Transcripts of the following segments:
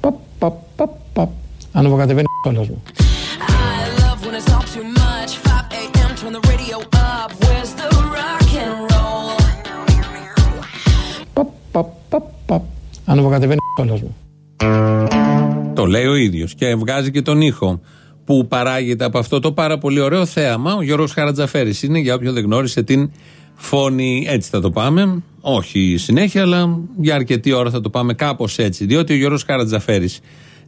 Παπ, παπ, παπ, παπ. Ανεβοκατεβαίνει ο κόλλος μου. I love when it's all too much. 5 a.m. Turn the radio up. Where's the rock and roll? Παπ, παπ, παπ, παπ. Ανεβοκατεβαίνει ο κόλλος μου. Το λέει ο ίδιος και βγάζει και τον ήχο που παράγεται από αυτό το πάρα πολύ ωραίο θέαμα. Ο Γιώργος Χαρατζαφέρης είναι, για όποιον δεν γνώρισε την φωνή. Έτσι θα το πάμε. Όχι συνέχεια, αλλά για αρκετή ώρα θα το πάμε κάπως έτσι. Διότι ο Γιώργος Χαρατζαφέρης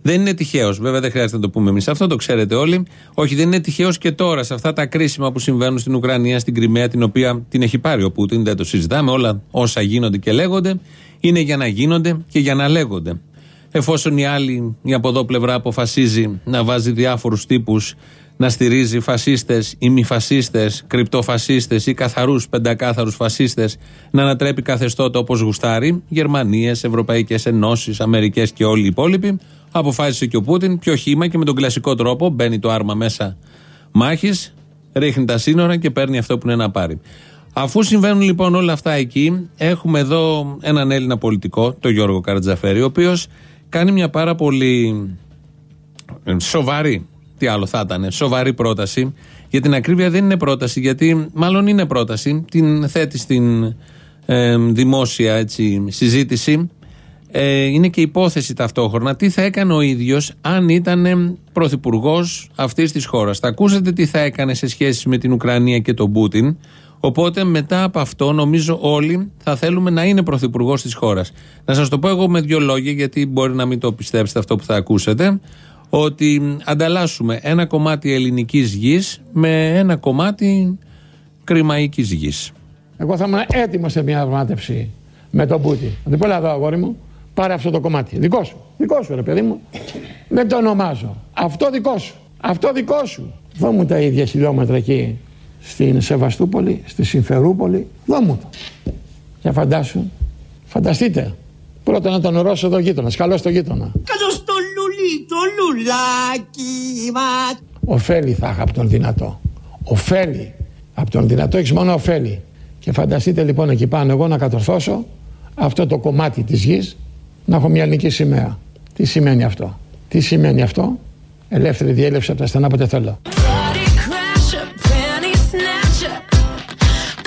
δεν είναι τυχαίος. Βέβαια, δεν χρειάζεται να το πούμε εμείς αυτό, το ξέρετε όλοι. Όχι, δεν είναι τυχαίος και τώρα σε αυτά τα κρίσιμα που συμβαίνουν στην Ουκρανία, στην Κρυμαία, την οποία την έχει πάρει ο Πούτιν. Δεν το συζητάμε. Όλα όσα γίνονται και λέγονται είναι για να γίνονται και για να λέγονται. Εφόσον η άλλη, η από εδώ πλευρά αποφασίζει να βάζει διάφορους τύπους να στηρίζει φασίστες ή μη φασίστες, κρυπτοφασίστες ή καθαρούς πεντακάθαρους φασίστες, να ανατρέπει καθεστώτα όπως γουστάρει, Γερμανίες, Ευρωπαϊκές Ενώσεις, Αμερικές και όλοι οι υπόλοιποι, αποφάσισε και ο Πούτιν πιο χήμα και με τον κλασικό τρόπο μπαίνει το άρμα μέσα μάχης, ρίχνει τα σύνορα και παίρνει αυτό που είναι να πάρει. Αφού συμβαίνουν λοιπόν όλα αυτά εκεί, έχουμε εδώ έναν Έλληνα πολιτικό, τον Γιώργο Καρατζαφέρη, ο οποίος κάνει μια πάρα πολύ ε, σοβαρή, τι άλλο θα ήταν, σοβαρή πρόταση. Για την ακρίβεια δεν είναι πρόταση, γιατί μάλλον είναι πρόταση, την θέτει στην ε, δημόσια έτσι, συζήτηση. Ε, είναι και υπόθεση ταυτόχρονα τι θα έκανε ο ίδιος αν ήταν πρωθυπουργός αυτής της χώρας. Θα ακούσετε τι θα έκανε σε σχέση με την Ουκρανία και τον Πούτιν. Οπότε μετά από αυτό νομίζω όλοι θα θέλουμε να είναι πρωθυπουργός της χώρας. Να σας το πω εγώ με δύο λόγια, γιατί μπορεί να μην το πιστέψετε αυτό που θα ακούσετε. Ότι ανταλλάσσουμε ένα κομμάτι ελληνικής γης με ένα κομμάτι κρημαϊκή γης. Εγώ θα ήμουν έτοιμος σε μια διαπραγμάτευση με τον Πούτιν. Θα του πω, «Έλα εδώ, αγόρι μου, πάρε αυτό το κομμάτι. Δικό σου. Δικό σου, ρε παιδί μου. Δεν το ονομάζω. Αυτό δικό σου. Αυτό δικό σου. Δώ τα ίδια χιλιόμετρα εκεί στην Σεβαστούπολη, στη Συμφερούπολη. Δώ μου το. Για φαντάσου. Φανταστείτε. Πρώτα να τον ορώσω εδώ γείτονα. Καλό το γείτονα. Καλό στο λουλί, το λουλάκι μας. Οφέλη θα είχα από τον δυνατό. Οφέλη. Από τον δυνατό έχεις μόνο ωφέλη. Και φανταστείτε λοιπόν εκεί πάνω εγώ να κατορθώσω αυτό το κομμάτι της γης να έχω μια ελληνική σημαία. Τι σημαίνει αυτό; Τι σημαίνει αυτό; Ελεύθερη διέλευση από τα στενά όποτε θέλω. Party crasher, penny snatcher.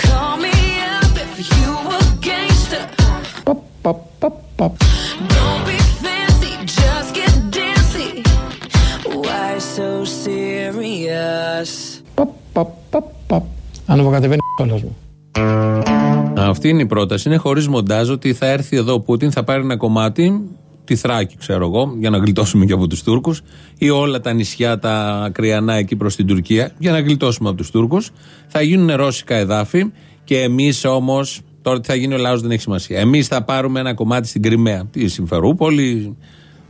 Call me up if you a gangster. Παπ, παπ, παπ, παπ. Ανεβοκατεβαίνει ο κόλλος μου. Αυτή είναι η πρόταση. Είναι χωρίς μοντάζ ότι θα έρθει εδώ ο Πούτιν, θα πάρει ένα κομμάτι, τη Θράκη, ξέρω εγώ, για να γλιτώσουμε και από τους Τούρκους, ή όλα τα νησιά, τα ακριανά εκεί προς την Τουρκία, για να γλιτώσουμε από τους Τούρκους. Θα γίνουν ρώσικα εδάφη και εμείς όμως, τώρα τι θα γίνει ο λαός δεν έχει σημασία. Εμείς θα πάρουμε ένα κομμάτι στην Κρυμαία. Τη Συμφερούπολη,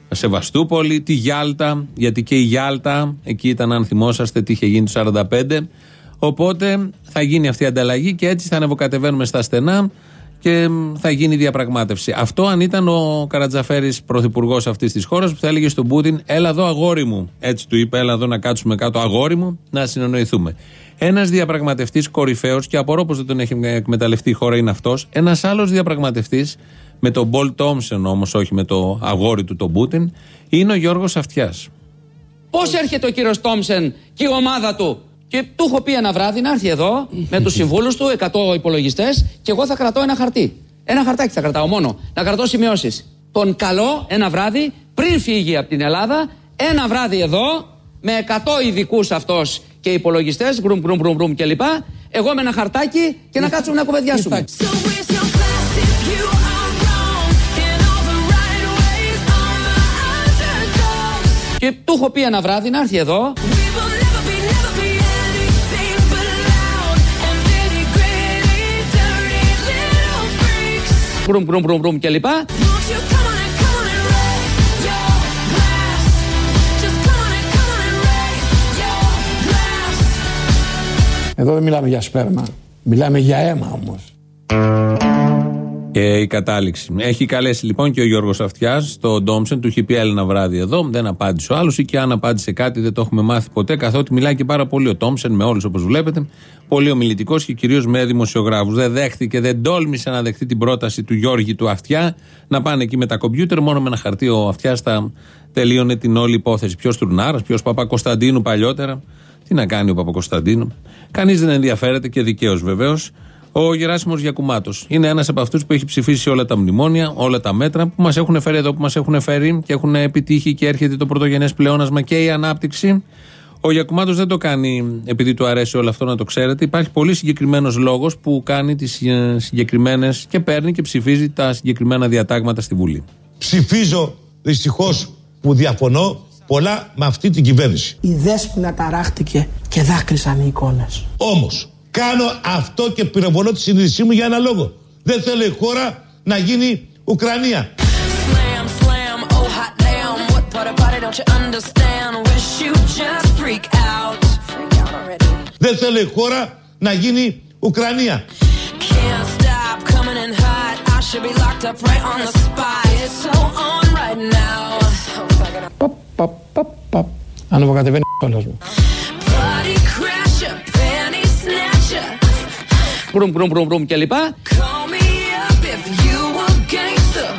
Σεβαστούπολη, τη Γιάλτα, γιατί και η Γιάλτα, εκεί ήταν, αν θυμόσαστε, τι είχε γίνει το 1945. Οπότε θα γίνει αυτή η ανταλλαγή και έτσι θα ανεβοκατεβαίνουμε στα στενά και μ, θα γίνει διαπραγμάτευση. Αυτό αν ήταν ο Καρατζαφέρης πρωθυπουργός αυτής της χώρας που θα έλεγε στον Πούτιν: Έλα εδώ, αγόρι μου. Έτσι του είπε: Έλα εδώ να κάτσουμε κάτω, αγόρι μου, να συνεννοηθούμε. Ένας διαπραγματευτής κορυφαίος, και απορώ πως δεν τον έχει εκμεταλλευτεί η χώρα, είναι αυτός. Ένας άλλος διαπραγματευτής, με τον Πολ Τόμσεν όμως, όχι με το αγόρι του τον Πούτιν, είναι ο Γιώργος Αυτιάς. Πώς έρχεται ο κύριος Τόμσεν και η ομάδα του. Και του έχω πει ένα βράδυ να έρθει εδώ με τους συμβούλους του, 100 υπολογιστές, και εγώ θα κρατώ ένα χαρτί. Ένα χαρτάκι θα κρατάω μόνο. Να κρατώ σημειώσεις. Τον καλό ένα βράδυ πριν φύγει από την Ελλάδα, ένα βράδυ εδώ, με 100 ειδικούς αυτός και υπολογιστές, γκρουμ, γκρουμ, γκρουμ, γκρουμ κλπ. Εγώ με ένα χαρτάκι και να κάτσουμε να κουβεντιάσουμε. So where's your class if you are wrong? In all the right ways, all the underdogs. Και του έχω πει ένα βράδυ να έρθει εδώ, on and raise your glass. Εδώ δεν μιλάμε για σπέρμα. Μιλάμε για αίμα όμως. Και η κατάληξη. Έχει καλέσει λοιπόν και ο Γιώργος Αυτιάς στο Ντόμσεν, του είχε πει ένα βράδυ εδώ, δεν απάντησε ο άλλος ή και αν απάντησε κάτι δεν το έχουμε μάθει ποτέ, καθότι μιλάει και πάρα πολύ ο Ντόμσεν με όλους όπως βλέπετε. Πολύ ομιλητικός και κυρίως με δημοσιογράφους. Δεν δέχτηκε, δεν τόλμησε να δεχτεί την πρόταση του Γιώργη του Αυτιά να πάνε εκεί με τα κομπιούτερ. Μόνο με ένα χαρτί ο Αυτιάς θα τελείωνε την όλη υπόθεση. Ποιος Τουρνάρας, ποιος Παπα-Κωνσταντίνου παλιότερα. Τι να κάνει ο Παπα-Κωνσταντίνου. Κανείς δεν ενδιαφέρεται και δικαίως βεβαίως. Ο Γεράσιμος Γιακουμάτος είναι ένας από αυτούς που έχει ψηφίσει όλα τα μνημόνια, όλα τα μέτρα που μας έχουν φέρει εδώ, που μας έχουν φέρει και έχουν επιτύχει και έρχεται το πρωτογενές πλεόνασμα και η ανάπτυξη. Ο Γιακουμάτος δεν το κάνει επειδή του αρέσει όλο αυτό να το ξέρετε. Υπάρχει πολύ συγκεκριμένος λόγος που κάνει τις συγκεκριμένες και παίρνει και ψηφίζει τα συγκεκριμένα διατάγματα στη Βουλή. Ψηφίζω δυστυχώς που διαφωνώ πολλά με αυτή την κυβέρνηση. Η δέσποινα ταράχτηκε και δάκρυσαν οι εικόνες. Όμως, κάνω αυτό και πυροβολώ τη συνείδησή μου για ένα λόγο. Δεν θέλω η χώρα να γίνει Ουκρανία. Slam, slam, oh hot damn. What part about it don't you understand? Wish you just freak out. Freak out already. Δεν θέλω η χώρα να γίνει Ουκρανία. Can't stop coming Μπρουμ, μπρουμ, μπρουμ, μπρουμ κλπ. Call me up if you a gangster.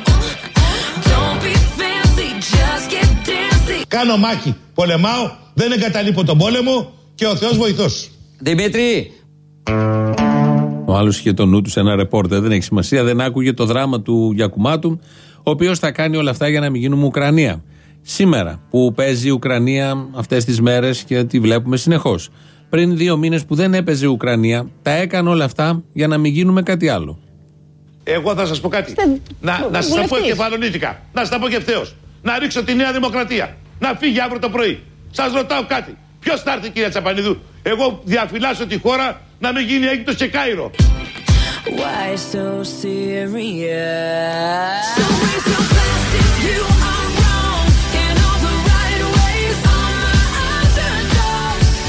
Don't be fancy, just get dancy. Κάνω μάχη, πολεμάω, δεν εγκαταλείπω τον πόλεμο και ο Θεός βοηθός. Δημήτρη, Ο άλλος είχε το νου του σε ένα ρεπόρτερ, δεν έχει σημασία, δεν άκουγε το δράμα του Γιακουμάτου, ο οποίος θα κάνει όλα αυτά για να μην γίνουμε Ουκρανία. Σήμερα που παίζει η Ουκρανία αυτές τις μέρες και τη βλέπουμε συνεχώς. Πριν δύο μήνες που δεν έπαιζε η Ουκρανία, τα έκανε όλα αυτά για να μην γίνουμε κάτι άλλο. Εγώ θα σας πω κάτι. Να, να σας τα πω κεφαλονίτικα. Να σας τα πω και ευθέως. Να ρίξω τη Νέα Δημοκρατία. Να φύγει αύριο το πρωί. Σας ρωτάω κάτι. Ποιος θα έρθει κυρία Τσαπανίδου; Εγώ διαφυλάσσω τη χώρα να μην γίνει Αίγυπτος και Κάιρο. Why so serious? So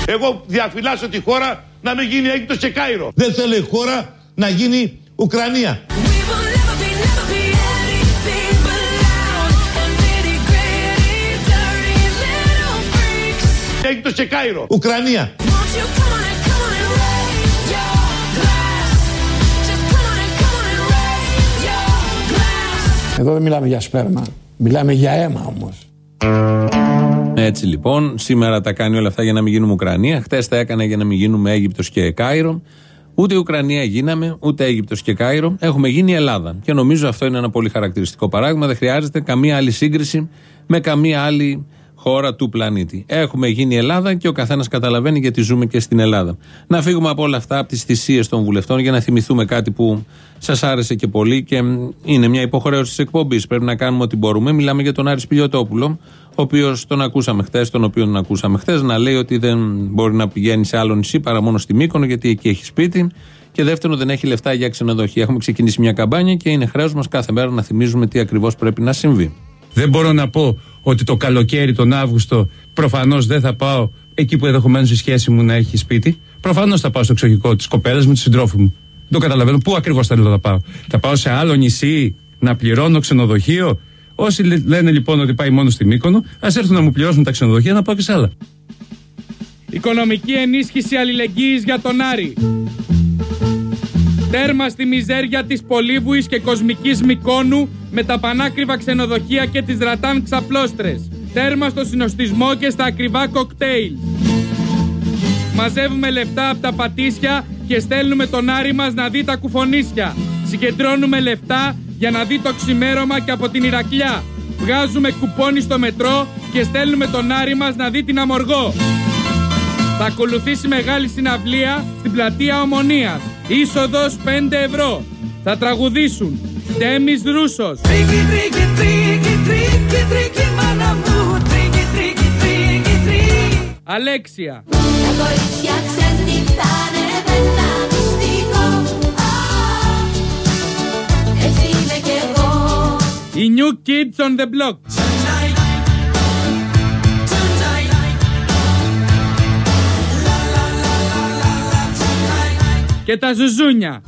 Εγώ διαφυλάσσω τη χώρα να μην γίνει Αίγυπτος και Κάιρο. Δεν θέλει η χώρα να γίνει Ουκρανία. Αίγυπτος και Κάιρο, Ουκρανία. Εδώ δεν μιλάμε για σπέρμα, μιλάμε για αίμα όμως. Έτσι λοιπόν, σήμερα τα κάνει όλα αυτά για να μην γίνουμε Ουκρανία. Χτε τα έκανε για να μην γίνουμε Αίγυπτος και Κάιρο. Ούτε Ουκρανία γίναμε, ούτε Αίγυπτος και Κάιρο. Έχουμε γίνει Ελλάδα. Και νομίζω αυτό είναι ένα πολύ χαρακτηριστικό παράδειγμα. Δεν χρειάζεται καμία άλλη σύγκριση με καμία άλλη χώρα του πλανήτη. Έχουμε γίνει Ελλάδα και ο καθένας καταλαβαίνει γιατί ζούμε και στην Ελλάδα. Να φύγουμε από όλα αυτά, από τις θυσίες των βουλευτών, για να θυμηθούμε κάτι που σας άρεσε και πολύ και μ, είναι μια υποχρέωση της εκπομπής. Πρέπει να κάνουμε ό,τι μπορούμε. Μιλάμε για τον Άρη Σπιλιοτόπουλο, ο οποίος τον ακούσαμε χθες, τον οποίο τον ακούσαμε χθες, να λέει ότι δεν μπορεί να πηγαίνει σε άλλο νησί παρά μόνο στη Μύκονο, γιατί εκεί έχει σπίτι. Και δεύτερον, δεν έχει λεφτά για ξενοδοχεία. Έχουμε ξεκινήσει μια καμπάνια και είναι χρέος μας κάθε μέρα να θυμίζουμε τι ακριβώς πρέπει να συμβεί. Δεν μπορώ να πω ότι το καλοκαίρι, τον Αύγουστο, προφανώς δεν θα πάω εκεί που ενδεχομένως η σχέση μου να έχει σπίτι. Προφανώς θα πάω στο εξοχικό της κοπέλας με του συντρόφου μου. Δεν το καταλαβαίνω. Πού ακριβώς θέλω να πάω. Θα πάω σε άλλο νησί να πληρώνω ξενοδοχείο; Όσοι λέ- λένε λοιπόν ότι πάει μόνο στη Μύκονο, ας έρθουν να μου πληρώσουν τα ξενοδοχεία να πάω και σε άλλα. Οικονομική ενίσχυση αλληλεγγύης για τον Άρη. Τέρμα στη μιζέρια της Πολύβουης και Κοσμικής Μικόνου με τα πανάκριβα ξενοδοχεία και τις ρατάν ξαπλώστρες. Τέρμα στο συνοστισμό και στα ακριβά κοκτέιλ. Μαζεύουμε λεφτά από τα πατήσια και στέλνουμε τον Άρη μας να δει τα κουφονίσια. Συγκεντρώνουμε λεφτά για να δει το ξημέρωμα και από την Ηρακλιά. Βγάζουμε κουπόνι στο μετρό και στέλνουμε τον Άρη μας να δει την Αμοργό. Θα ακολουθήσει μεγάλη συναυλία στην πλατεία Ομονίας. Είσοδος 5 ευρώ. Θα τραγουδήσουν Ντέμης Ρούσσος, Τρίκι, τρίκι, τρίκι, τρίκι, τρίκι, μάνα μου. Τρίκι, τρίκι, τρίκι, τρίκι. Αλέξια, Τα κορίτσια ξενυχτάνε με Οι new kids on the block. Και τα ζουζούνια.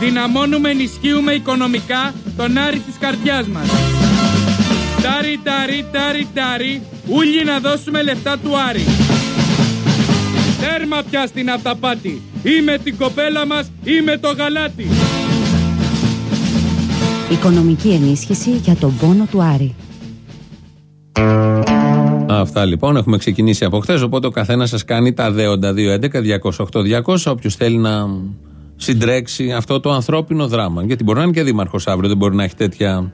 Δυναμώνουμε, ενισχύουμε οικονομικά τον Άρη της καρδιάς μας. Τάρι, τάρι, τάρι, τάρι, ούλοι να δώσουμε λεφτά του Άρη. Τέρμα πια στην αυταπάτη. Ή με την κοπέλα μας ή με το γαλάτι. Οικονομική ενίσχυση για τον πόνο του Άρη. Αυτά λοιπόν έχουμε ξεκινήσει από χθες. Οπότε ο καθένας σας κάνει τα δέοντα 211-208-200. Όποιος θέλει να συντρέξει αυτό το ανθρώπινο δράμα. Γιατί μπορεί να είναι και δήμαρχος αύριο, δεν μπορεί να έχει τέτοια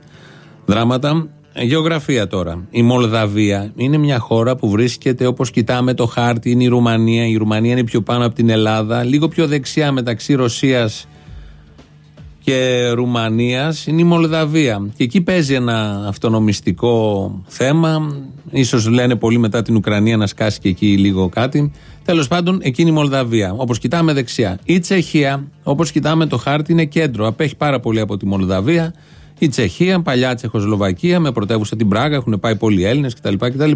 δράματα. Γεωγραφία τώρα. Η Μολδαβία είναι μια χώρα που βρίσκεται όπως κοιτάμε το χάρτη, είναι η Ρουμανία. Η Ρουμανία είναι πιο πάνω από την Ελλάδα, λίγο πιο δεξιά μεταξύ Ρωσίας και Ρουμανίας είναι η Μολδαβία. Και εκεί παίζει ένα αυτονομιστικό θέμα. Ίσως λένε πολύ μετά την Ουκρανία να σκάσει και εκεί λίγο κάτι. Τέλος πάντων, εκείνη η Μολδαβία. Όπως κοιτάμε δεξιά. Η Τσεχία, όπως κοιτάμε το χάρτη, είναι κέντρο. Απέχει πάρα πολύ από τη Μολδαβία. Η Τσεχία, παλιά Τσεχοσλοβακία, με πρωτεύουσα την Πράγα, έχουν πάει πολλοί Έλληνες κτλ. κτλ.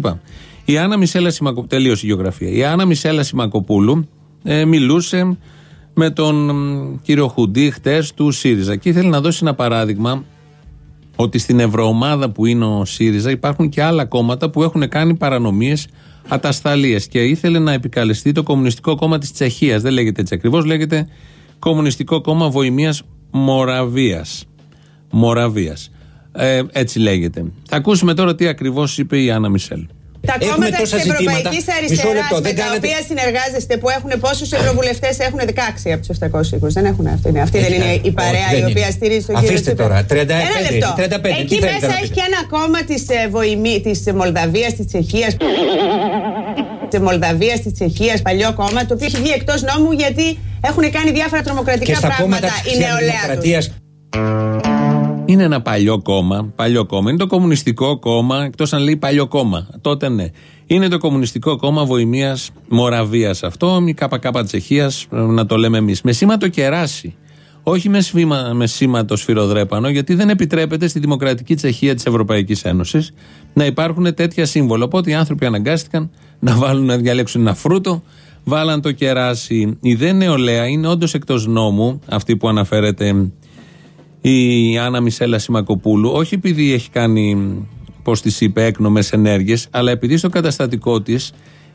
Η Άννα Μισέλα Σιμακοπούλου, τελείωσε η γεωγραφία. Η Άννα Μισέλα Σιμακοπούλου ε, μιλούσε με τον μ, κύριο Χουντή χτες του ΣΥΡΙΖΑ. Και ήθελε να δώσει ένα παράδειγμα ότι στην ευρωομάδα που είναι ο ΣΥΡΙΖΑ υπάρχουν και άλλα κόμματα που έχουν κάνει παρανομίες, ατασταλίες. Και ήθελε να επικαλεστεί το Κομμουνιστικό Κόμμα της Τσεχίας. Δεν λέγεται έτσι ακριβώς, λέγεται Κομμουνιστικό Κόμμα Βοημίας Μοραβίας. Μοραβίας. Ε, έτσι λέγεται. Θα ακούσουμε τώρα τι ακριβώς είπε η Άννα Μισελ. Τα Έχουμε κόμματα της τόσα ζητήματα. Ευρωπαϊκής Μισό Αριστεράς λεπτό, με δεν τα κάνετε- οποία συνεργάζεστε, που έχουν πόσους ευρωβουλευτές έχουν 16 από τους 720. Δεν έχουν αυτή. Αυτή δεν Έχει είναι κάνει. η παρέα Όχι, η δεν οποία είναι. στηρίζει τον κύριο Αφήστε Τσίπρα. τώρα, 35, Ένα λεπτό. 35, τι Εκεί θέλετε μέσα να έχει πείτε. και ένα κόμμα της της Μολδαβίας, της Τσεχίας. Της Μολδαβίας, της Τσεχίας, παλιό κόμμα, το οποίο έχει βγει εκτός νόμου γιατί έχουν κάνει διάφορα Και τρομοκρατικά στα κόμματα πράγματα της η νεολαία τους. Δημοκρατίας Είναι ένα παλιό κόμμα. Παλιό κόμμα. Είναι το Κομμουνιστικό Κόμμα, εκτός αν λέει παλιό κόμμα. Τότε ναι. Είναι το Κομμουνιστικό Κόμμα Βοημίας Μοραβίας αυτό, η ΚΚ Τσεχία, να το λέμε εμείς. Με σήμα το κεράσι. Όχι με, σφήμα, με σήμα το σφυροδρέπανο, γιατί δεν επιτρέπεται στη Δημοκρατική Τσεχία της Ευρωπαϊκής Ένωσης να υπάρχουν τέτοια σύμβολα. Οπότε οι άνθρωποι αναγκάστηκαν να βάλουν να διαλέξουν ένα φρούτο, βάλαν το κεράσι. Η δε νεολαία είναι όντως εκτός νόμου, αυτή που αναφέρεται η Άννα Μισέλα Σιμακοπούλου, όχι επειδή έχει κάνει, πώς της είπε, έκνομες ενέργειες, αλλά επειδή στο καταστατικό της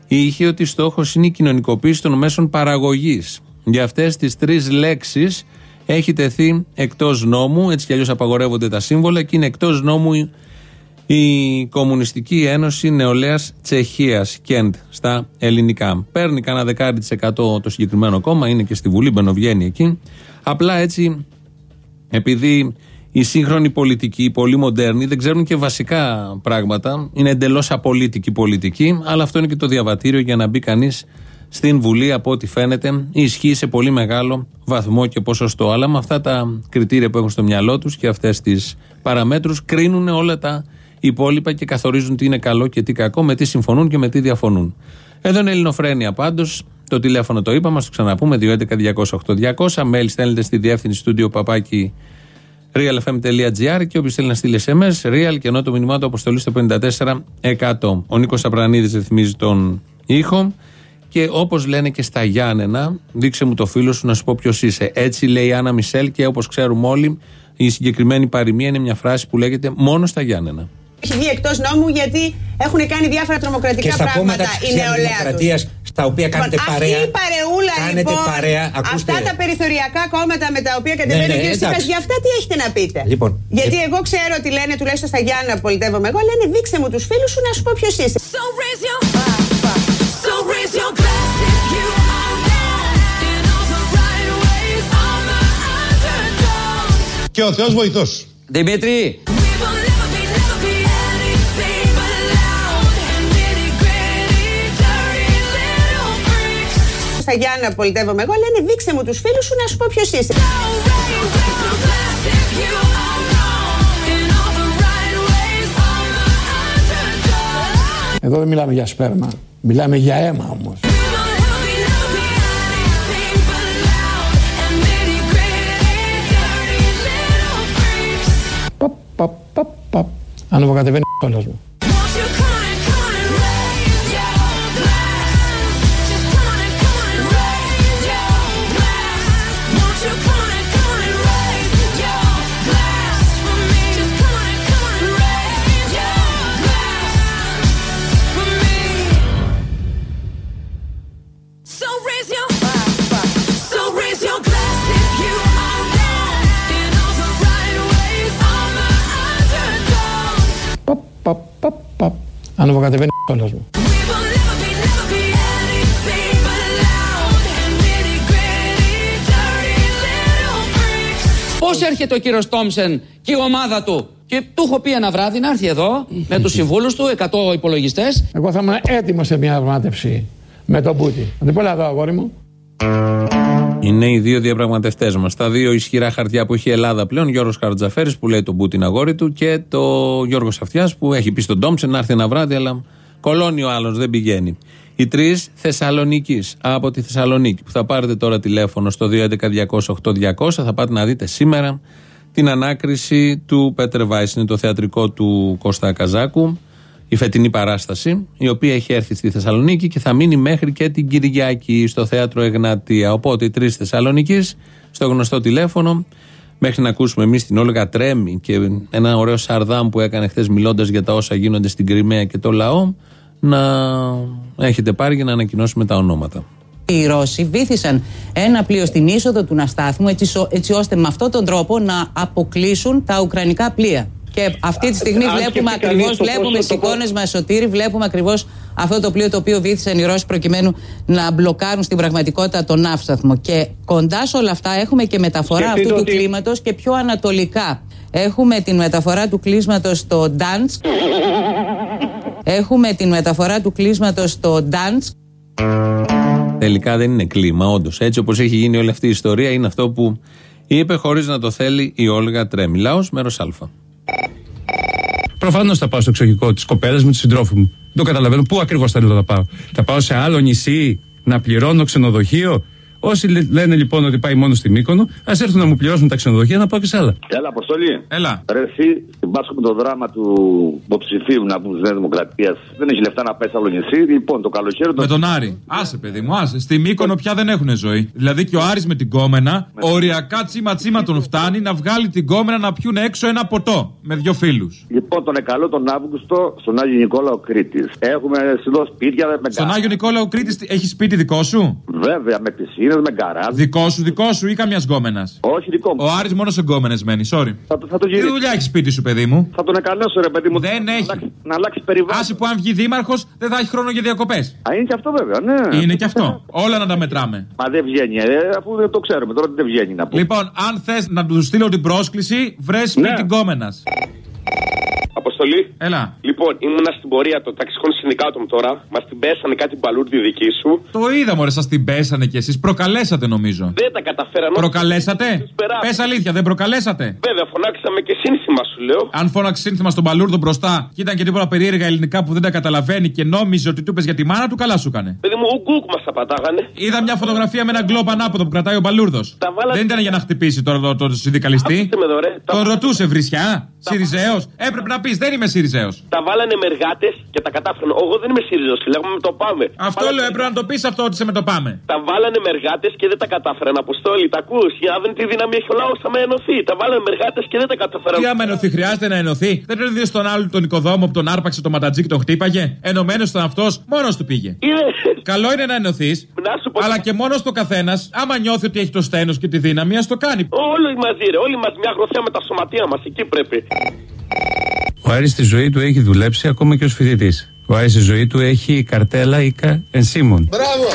είχε ότι στόχος είναι η κοινωνικοποίηση των μέσων παραγωγής. Για αυτές τις τρεις λέξεις έχει τεθεί εκτός νόμου, έτσι κι αλλιώς απαγορεύονται τα σύμβολα και είναι εκτός νόμου η- η Κομμουνιστική Ένωση Νεολαίας Τσεχίας, ΚΕΝΤ, στα ελληνικά. Παίρνει κανένα δεκάρι της εκατό το συγκεκριμένο κόμμα, είναι και στη Βουλή, μπαινοβγαίνει εκεί. Απλά έτσι επειδή η σύγχρονη πολιτική, οι πολύ μοντέρνοι, δεν ξέρουν και βασικά πράγματα. Είναι εντελώς απολύτικη πολιτική, αλλά αυτό είναι και το διαβατήριο για να μπει κανείς στην Βουλή, από ό,τι φαίνεται, ισχύει σε πολύ μεγάλο βαθμό και ποσοστό. Αλλά με αυτά τα κριτήρια που έχουν στο μυαλό τους και αυτές τις παραμέτρους, κρίνουν όλα τα υπόλοιπα και καθορίζουν τι είναι καλό και τι κακό, με τι συμφωνούν και με τι διαφωνούν. Εδώ είναι Ελληνοφρένια πάντως. Το τηλέφωνο το είπαμε, α το ξαναπούμε. 211-208-200. Mail στέλνετε στη διεύθυνση του παπάκι realfm.gr και όποιος θέλει να στείλει SMS, real και ενώ το μηνυμά του αποστολής στο 54%. Ο Νίκος Απρανίδης ρυθμίζει τον ήχο και όπως λένε και στα Γιάννενα, δείξε μου το φίλο σου να σου πω ποιος είσαι. Έτσι λέει η Άννα Μισελ και όπως ξέρουμε όλοι, η συγκεκριμένη παροιμία είναι μια φράση που λέγεται μόνο στα Γιάννενα. Έχει βγει εκτός νόμου γιατί έχουν κάνει διάφορα τρομοκρατικά και στα κόμματα πράγματα της η νεολαία του. Δημοκρατίας στα οποία κάνετε Λοιπόν, παρέα. Αυτή η παρεούλα κάνετε λοιπόν, παρέα, ακούστε. αυτά τα περιθωριακά κόμματα με τα οποία κατεβαίνει Ναι, ο ναι, κ. Τσίπρας, εντάξει. για αυτά τι έχετε να πείτε; Λοιπόν, Γιατί ε- εγώ ξέρω ότι λένε τουλάχιστον στα Γιάννα που πολιτεύομαι εγώ, λένε δείξε μου τους φίλους σου να σου πω ποιος είσαι. So raise your So raise your glass if you are down in all the right ways. I'm an underdog. Και ο Θεός βοηθός. Δημήτρη, freaks. Στα Γιάννα που πολιτεύομαι εγώ, λένε δείξε μου τους φίλους σου να σου πω ποιος είσαι. So raise, raise your glass if you are wrong in all the right ways. I'm an underdog. Εδώ δεν μιλάμε για σπέρμα. Μιλάμε για αίμα όμως. We will never be, never be anything but loud and nitty gritty, dirty little freaks. Παπ, παπ, παπ, παπ. Ανεβοκατεβαίνει ο όλος μου. Dirty little freaks. Πώς έρχεται ο κύριος Τόμσεν και η ομάδα του; Και του έχω πει ένα βράδυ να έρθει εδώ με τους συμβούλους του, 100 υπολογιστές. Εγώ θα ήμουν έτοιμος σε μια διαπραγμάτευση με τον Πούτιν. Δεν πω εδώ, αγόρι μου. Είναι οι δύο διαπραγματευτές μας. Τα δύο ισχυρά χαρτιά που έχει η Ελλάδα πλέον. Γιώργος Χαρτζαφέρης που λέει τον Πούτιν αγόρι του και το Γιώργος Αυτιάς που έχει πει στον Τόμψεν να έρθει ένα βράδυ, αλλά κολώνει ο άλλος, δεν πηγαίνει. Οι τρεις Θεσσαλονίκης από τη Θεσσαλονίκη που θα πάρετε τώρα τηλέφωνο στο 211-200-8200 θα πάτε να δείτε σήμερα την ανάκριση του Πέτρε Βάης, είναι το θεατρικό του Κώστα Καζάκου, η φετινή παράσταση, η οποία έχει έρθει στη Θεσσαλονίκη και θα μείνει μέχρι και την Κυριακή στο θέατρο Εγνατία. Οπότε οι τρεις Θεσσαλονίκη, στο γνωστό τηλέφωνο, μέχρι να ακούσουμε εμείς την Όλγα Τρέμι και ένα ωραίο σαρδάμ που έκανε χθες μιλώντας για τα όσα γίνονται στην Κρυμαία και το λαό, να έχετε πάρει για να ανακοινώσουμε τα ονόματα. Οι Ρώσοι βήθησαν ένα πλοίο στην είσοδο του Ναστάθμου έτσι, σο- έτσι ώστε με αυτόν τον τρόπο να αποκλείσουν τα ουκρανικά πλοία. Και αυτή τη στιγμή αν βλέπουμε σκεφτεί ακριβώς, κανείς το βλέπουμε πόσο- στι το πόσο- εικόνε μας, Σωτήρη, βλέπουμε ακριβώς αυτό το πλοίο το οποίο βήθησαν οι Ρώσοι προκειμένου να μπλοκάρουν στην πραγματικότητα τον ναύσταθμο. Και κοντά σε όλα αυτά έχουμε και μεταφορά Σκεφτείτε αυτού του ότι- κλίματος και πιο ανατολικά. Έχουμε την μεταφορά του κλείσματο στο Ντάντσκ. Έχουμε την μεταφορά του κλείσματο στο Ντάντσκ. Τελικά δεν είναι κλίμα, όντως. Έτσι όπως έχει γίνει όλη αυτή η ιστορία, είναι αυτό που είπε χωρίς να το θέλει η Όλγα Τρέμι. Λαός, μέρος Α. Προφανώς θα πάω στο εξωτερικό της κοπέλας με τους συντρόφους μου. Δεν το καταλαβαίνω. Πού ακριβώς θέλω να πάω. Θα πάω σε άλλο νησί να πληρώνω ξενοδοχείο. Όσοι λέ- λένε λοιπόν ότι πάει μόνο στη Μύκονο, ας έρθουν να μου πληρώσουν τα ξενοδοχεία να πάω και σε άλλα. Έλα, Αποστολή. Έλα. Ρε, εσύ συμπάσχω με το δράμα του υποψηφίου να πούμε της Νέας Δημοκρατίας. Δεν έχει λεφτά να πάει σε άλλο νησί. Λοιπόν, το καλοκαίρι. Με τον Άρη. Άσε, παιδί μου, άσε. Στη Μύκονο πια δεν έχουν ζωή. Δηλαδή και ο Άρης με την κόμενα, οριακά τσίμα τσίμα τον φτάνει να βγάλει την κόμενα να πιούν έξω ένα ποτό με δύο φίλους. Λοιπόν, τον εκαλώ τον Αύγουστο στον Άγιο Νικόλαο Κρήτης. Έχουμε εδώ σπίτια με Στον κα- Άγιο Νικόλαο Κρήτης έχεις σπίτι δικό σου; Βέβαια, με πισίνε, με γκαράζ. Δικό σου, δικό σου ή καμιάς γκόμενας; Όχι δικό μου. Ο Άρης μόνος σε γκόμενες μένει, sorry. Θα, το- θα το Τι γυρίσω. δουλειά έχεις σπίτι σου, παιδί μου; Θα τον εκαλέσω, ρε παιδί μου. Δεν έχει. Να αλλάξει περιβάλλον. Άσε που αν βγει δήμαρχος δεν θα έχει χρόνο για διακοπές. Α, είναι και αυτό βέβαια, ναι. Είναι και αυτό. Όλα να τα μετράμε. Μα δεν βγαίνει, ε, αφού δεν το ξέρουμε τώρα δεν βγαίνει να πούμε. Λοιπόν, αν θες να του στείλω την πρόσκληση, βρες σπίτι γκόμενας. Αποστολή. Έλα. Λοιπόν, ήμουνα στην πορεία των ταξικών συνδικάτων τώρα. Μας την πέσανε κάτι μπαλούρδι δική σου. Το είδα, μωρέ, σας την πέσανε κι εσείς. Προκαλέσατε, νομίζω. Δεν τα καταφέραμε. Προκαλέσατε; περάσαμε. Πες αλήθεια, δεν προκαλέσατε; Βέβαια, φωνάξαμε και σύνθημα σου λέω. Αν φώναξε σύνθημα στον Παλούρδο μπροστά και ήταν και τίποτα περίεργα ελληνικά που δεν τα καταλαβαίνει και νόμιζε ότι του είπες για τη μάνα του, καλά σου έκανε. Παιδί μου, ουγκούκ μας τα πατάγανε. Είδα μια φωτογραφία με ένα γκλόπ ανάποδο που κρατάει ο Παλούρδο. βάλα- Δεν ήταν για να χτυπήσει τώρα τον το, συνδικαλιστή. Άφησε με εδώ, ρε. Τα- Τον ρωτούσε βρισιά. Σιριζέος. Έπρεπε να πεις δεν είμαι Σιριζέος. Τα βάλανε με εργάτες και τα κατάφεραν. Εγώ δεν είμαι ΣΥΡΙΖΑ, λέγαμε με το πάμε. Αυτό λέω, έπρεπε να το πεις αυτό ότι σε με το πάμε. Τα βάλανε με εργάτες και δεν τα κατάφεραν. Αποστόλη, τα ακούς; Για να δουν τι δύναμη έχει ο λαός, θα με ενωθεί. Τα βάλανε με εργάτες και δεν τα κατάφεραν. Τι άμα ενωθεί, χρειάζεται να ενωθεί; Δεν τον είδε στον άλλο τον οικοδόμο που τον άρπαξε το ματατζί και τον χτύπαγε; Ενωμένος ήταν αυτός, μόνος του πήγε. Καλό είναι να ενωθείς, αλλά και μόνος το καθένας, άμα νιώθει ότι έχει το στένος και τη δύναμη, ας το κάνει. Όλοι μαζί, ρε. Όλοι μα μια γροθιά με τα σωματεία μας. Εκεί πρέπει. Ο Άρης στη ζωή του έχει δουλέψει ακόμα και ως φοιτητής. Ο Άρης στη ζωή του έχει καρτέλα οίκα ενσύμων. Μπράβο!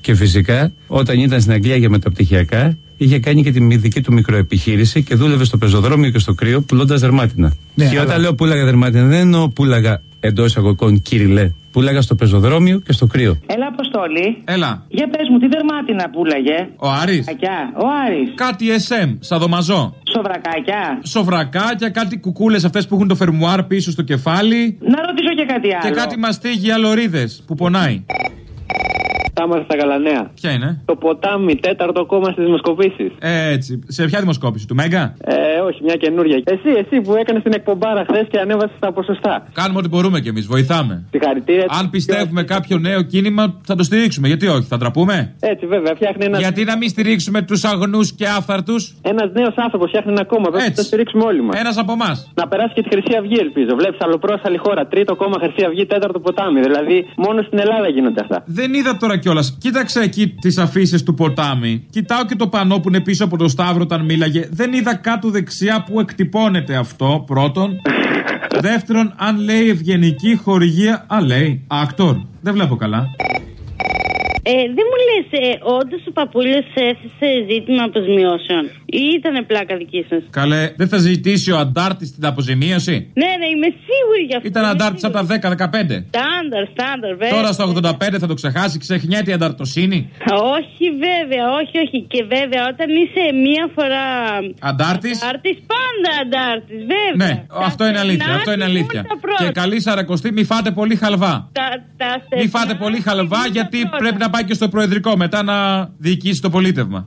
Και φυσικά, όταν ήταν στην Αγγλία για μεταπτυχιακά, είχε κάνει και τη δική του μικροεπιχείρηση και δούλευε στο πεζοδρόμιο και στο κρύο πουλώντας δερμάτινα. Ναι, και αλλά- όταν λέω πουλάγα δερμάτινα, δεν εννοώ πουλάγα εντός εισαγωγικών κυριλέ. Πουλάγα στο πεζοδρόμιο και στο κρύο. Έλα, Αποστόλη. Έλα. Για πες μου, τι δερμάτινα πούλαγε. Ο Άρης. Κακιά. Ο Άρης. Κάτι SM, σαδομαζό. Σοβρακάκια. Σοβρακάκια, κάτι κουκούλες αυτές που έχουν το φερμουάρ πίσω στο κεφάλι. Να ρωτήσω και κάτι άλλο. Και κάτι μαστίγια λωρίδε που πονάει. Τα είμαστε στα Γαλανέα. Ποια είναι; Το ποτάμι, τέταρτο κόμμα στις δημοσκοπήσεις. Ε, έτσι. Σε ποια δημοσκόπηση, του Μέγκα; Ε, όχι, μια καινούρια. Εσύ, εσύ που έκανες την εκπομπάρα χθες και ανέβασες τα ποσοστά. Κάνουμε ό,τι μπορούμε κι εμείς, βοηθάμε. Συγχαρητήρια. Αν πιστεύουμε κάποιο νέο κίνημα, θα το στηρίξουμε. Γιατί όχι, θα τραπούμε. Έτσι, βέβαια, φτιάχνει ένα. Γιατί να μην στηρίξουμε τους αγνούς και άφθαρτους; Ένας νέος άνθρωπος φτιάχνει ένα κόμμα. Πρέπει να το στηρίξουμε όλοι μας. Ένας από εμάς. Να περάσει και τη Χρυσή Αυγή, ελπίζω. Βλέπεις αλλοπρόσαλη χώρα. Τρίτο κόμμα Χρυσή Αυγή, τέταρτο ποτάμι. Δηλαδή, μόνο στην Ελλάδα γίνονται αυτά. Δεν είδα τώρα κιόλα. Κοίταξε εκεί τις αφήσεις του ποτάμι. Κοιτάω και το πανό που είναι πίσω από το Σταύρο όταν μίλαγε. Δεν είδα κάτω δεξιά που εκτυπώνεται αυτό, πρώτον. Δεύτερον, αν λέει ευγενική χορηγία. Α, λέει. Ακτόρ. Δεν βλέπω καλά. Ε, δεν μου λες, ε, όντως ο παππούλιο έθεσε ζήτημα αποζημιώσεων ή ήταν πλάκα δική σας; Καλέ, δεν θα ζητήσει ο αντάρτης την αποζημίωση; Ναι, ναι, είμαι σίγουρη γι' αυτό. Ήταν αντάρτης από τα 10-15. Στάνταρ, στάνταρ, βέβαια. Τώρα στο 85 θα το ξεχάσει, ξεχνιέται η ανταρτοσύνη. Όχι, βέβαια, όχι, όχι. Και βέβαια, όταν είσαι μία φορά. Αντάρτης; Αντάρτης, πάντα αντάρτης, βέβαια. Ναι, αυτό είναι αλήθεια. Αυτό είναι αλήθεια. Και καλή σαρακοστή, μη φάτε πολύ χαλβά. Τα, τα Μη φάτε πολύ χαλβά γιατί πρέπει να πάει και στο προεδρικό μετά να διοικήσει το πολίτευμα.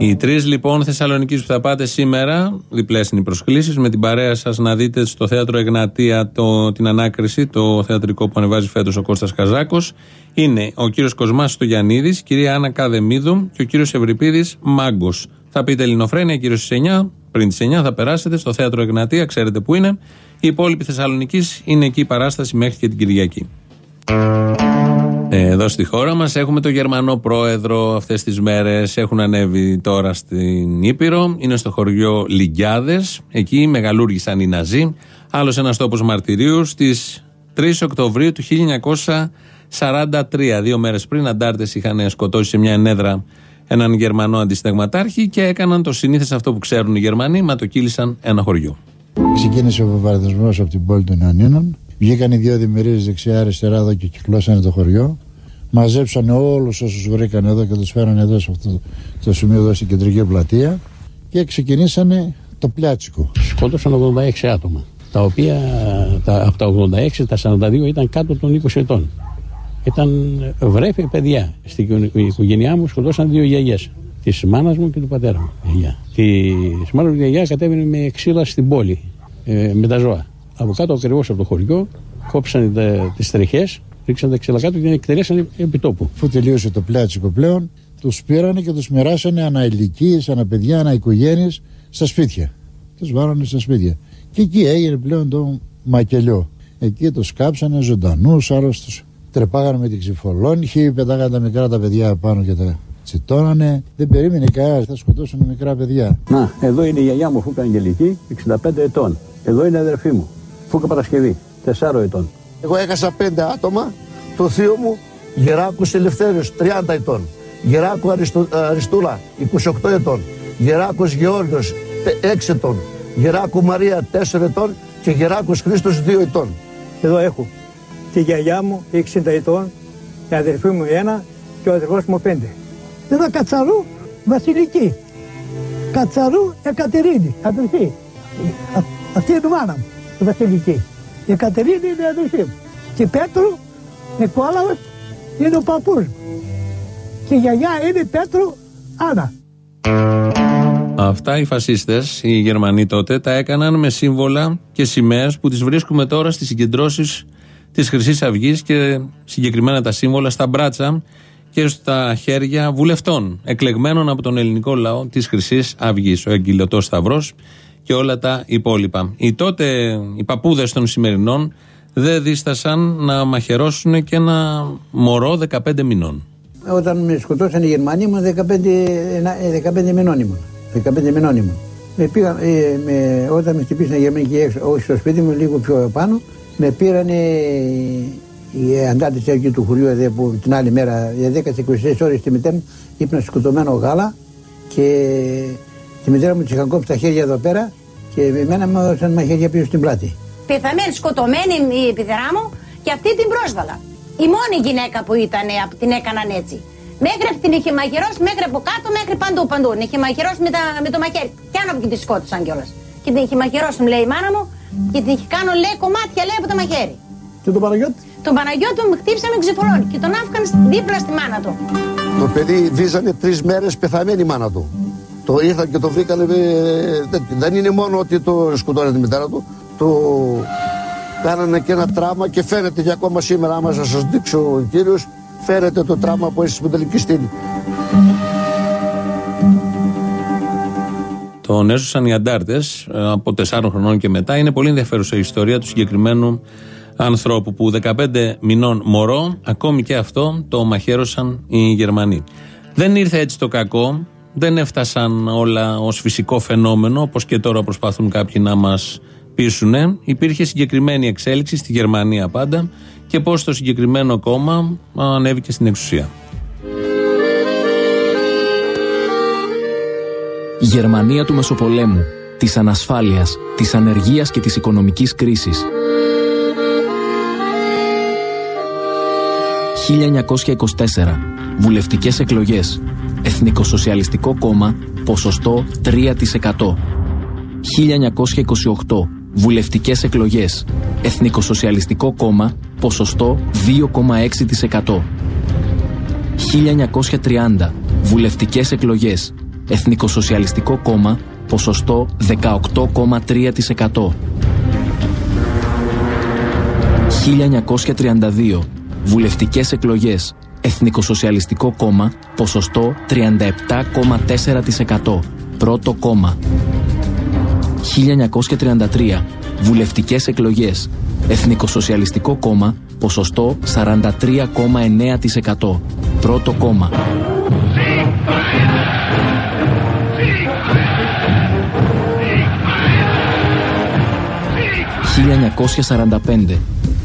Οι τρεις λοιπόν Θεσσαλονίκης που θα πάτε σήμερα, διπλές είναι οι προσκλήσεις, με την παρέα σας να δείτε στο θέατρο Εγνατία το, την ανάκριση, το θεατρικό που ανεβάζει φέτος ο Κώστας Καζάκος. Είναι ο κύριος Κοσμάς Στογιανίδης, η κυρία Άννα Καδεμίδου και ο κύριος Ευρυπίδης Μάγκος. Θα πείτε Ελληνοφρένια, κύριος στις 9, πριν τις 9 θα περάσετε στο θέατρο Εγνατία, ξέρετε που είναι. Η υπόλοιπη Θεσσαλονίκης είναι εκεί η παράσταση μέχρι και την Κυριακή. Ε, Εδώ στη χώρα μας έχουμε το Γερμανό πρόεδρο αυτές τις μέρες. Έχουν ανέβει τώρα στην Ήπειρο. Είναι στο χωριό Λιγκιάδες εκεί μεγαλούργησαν οι Ναζί. Άλλος ένας τόπος μαρτυρίου στις 3 Οκτωβρίου του 1943 δύο μέρες πριν αντάρτες είχαν σκοτώσει σε μια ενέδρα έναν Γερμανό αντισυνταγματάρχη και έκαναν το συνήθες αυτό που ξέρουν οι Γερμανοί μα το κύλησαν ένα χωριό. Ξεκίνησε ο βομβαρδισμός από την πόλη των Ιωαννίνων. Βγήκαν οι δύο δημιουργίες δεξιά-αριστερά εδώ και κυκλώσανε το χωριό. Μαζέψανε όλους όσους βρήκαν εδώ και τους φέρανε εδώ σε αυτό το σημείο εδώ στην κεντρική πλατεία και ξεκινήσανε το πλιάτσικο. Σκότωσαν 86 άτομα. Τα οποία τα, από τα 86, τα 42 ήταν κάτω των 20 ετών. Ήταν βρέφη παιδιά. Στην οικογένειά μου σκοτώσαν δύο γιαγιές. Της μάνας μου και του πατέρα μου. Γιαγιά. Της μάνας μου η γιαγιάς κατέβαινε με ξύλα στην πόλη ε, με τα ζώα. Από κάτω ακριβώς από το χωριό κόψαν τις τρεχές, ρίξαν τα ξύλα κάτω και την εκτελέσαν επί τόπου. Αφού τελείωσε το πλιάτσικο πλέον, τους πήρανε και τους μοιράσανε ανά ηλικίες, ανά παιδιά, ανά οικογένειες στα σπίτια. Τους βάλανε στα σπίτια. Και εκεί έγινε πλέον το μακελιό. Εκεί τους κάψανε ζωντανούς, άρρωστους. Τρεπάγανε με την ξυφολόνυχη, πετάγανε τα μικρά τα παιδιά πάνω και τα τσιτώνανε. Δεν περίμενε κανένας, θα σκοτώσουν μικρά παιδιά. Να, εδώ είναι η γιαγιά μου Φούκα Αγγελική, 65 ετών. Εδώ είναι η αδερφή μου, Φούκα Παρασκευή, 4 ετών. Εγώ έχασα πέντε άτομα. Το θείο μου Γεράκος Ελευθέριος 30 ετών. Γεράκο Αριστο, Αριστούλα 28 ετών. Γεράκος Γεώργιος 6 ετών. Γεράκο Μαρία 4 ετών και Γεράκος Χρήστος 2 ετών. Εδώ έχω τη γιαγιά μου 60 ετών, η αδερφή μου ένα και ο αδερφός μου πέντε. Εδώ Κατσαρού Βασιλική. Κατσαρού Εκατερίνη, αδερφή. Α, αυτή είναι η μάνα μου, η Βασιλική. Η Εκατερίνη είναι η αδερφή μου. Και Πέτρου Νικόλαος είναι ο παππούς μου. Και η γιαγιά είναι Πέτρου Άννα. Αυτά οι φασίστες, οι Γερμανοί τότε, τα έκαναν με σύμβολα και σημαίες που τις βρίσκουμε τώρα στις συγκεντρώσεις της Χρυσής Αυγής και συγκεκριμένα τα σύμβολα στα μπράτσα και στα χέρια βουλευτών, εκλεγμένων από τον ελληνικό λαό της Χρυσής Αυγής. Ο Εγγυλωτό Σταυρός και όλα τα υπόλοιπα. Οι τότε οι παππούδες των σημερινών δεν δίστασαν να μαχαιρώσουν και ένα μωρό 15 μηνών. Όταν με σκοτώσαν οι Γερμανοί ήμουν 15, ένα- ε, 15 μηνών ήμουν. 15 μηνών ήμουν. Με πήγαν, ε, με, όταν με χτυπήσαν οι Γερμανοί και έξω, όχι στο σπίτι μου, λίγο πιο πάνω, με πήραν οι αντάρτες εκεί του χωριού εδώ, που την άλλη μέρα, για 10-24 ώρες στη μητέρα μου, ύπνα σκοτωμένο γάλα και τη μητέρα μου της είχαν κόψει τα χέρια εδώ πέρα και εμένα μου έδωσαν μαχαίρια πίσω στην πλάτη. Πεθαμένη, σκοτωμένη η πιδερά μου και αυτή την πρόσβαλα. Η μόνη γυναίκα που ήταν, ε, που την έκαναν έτσι. Μέχρι την είχε μαγειρώσει, μέχρι από κάτω, μέχρι παντού παντού. Την είχε μαγειρώσει με, τα, με το μαχαίρι. Κι άνω και τη σκότωσαν κιόλας. Και την είχε μαγειρώσει, μου λέει η μάνα μου, και την είχε κάνω λέει κομμάτια λέει από το μαχαίρι. Και τον Παναγιώτη. Τον Παναγιώτη μου χτύπησε με ξυφολόνι και τον άφηκαν δίπλα στη μάνα του. Το παιδί βίζανε τρεις μέρες πεθαμένη η μάνα του. Το ήρθαν και το βρήκανε. ε, δεν- Δεν είναι μόνο ότι το σκοτώνε τη μητέρα του. Το κάνανε και ένα τράμα και φαίνεται και ακόμα σήμερα, άμα θα σας δείξω ο κύριος, φαίνεται το τράμα που έχει στην τελική στήλη. Τον έσωσαν οι αντάρτες από 4 χρονών και μετά. Είναι πολύ ενδιαφέρουσα η ιστορία του συγκεκριμένου ανθρώπου που 15 μηνών μωρό, ακόμη και αυτό το μαχαίρωσαν οι Γερμανοί. Δεν ήρθε έτσι το κακό, δεν έφτασαν όλα ως φυσικό φαινόμενο, όπως και τώρα προσπαθούν κάποιοι να μας πείσουν. Υπήρχε συγκεκριμένη εξέλιξη στη Γερμανία πάντα και πώς το συγκεκριμένο κόμμα ανέβηκε στην εξουσία. Η Γερμανία του Μεσοπολέμου, της ανασφάλειας, της ανεργίας και της οικονομικής κρίσης. 1924. Βουλευτικές εκλογές. Εθνικοσοσιαλιστικό κόμμα, ποσοστό 3%. 1928. Βουλευτικές εκλογές. Εθνικοσοσιαλιστικό κόμμα, ποσοστό 2,6%. 1930. Βουλευτικές εκλογές. Εθνικοσοσιαλιστικό κόμμα, ποσοστό 18,3%. 1932. Βουλευτικές εκλογές. Εθνικοσοσιαλιστικό κόμμα, ποσοστό 37,4%. Πρώτο κόμμα. 1933. Βουλευτικές εκλογές. Εθνικοσοσιαλιστικό κόμμα, ποσοστό 43,9%. Πρώτο κόμμα. 1945.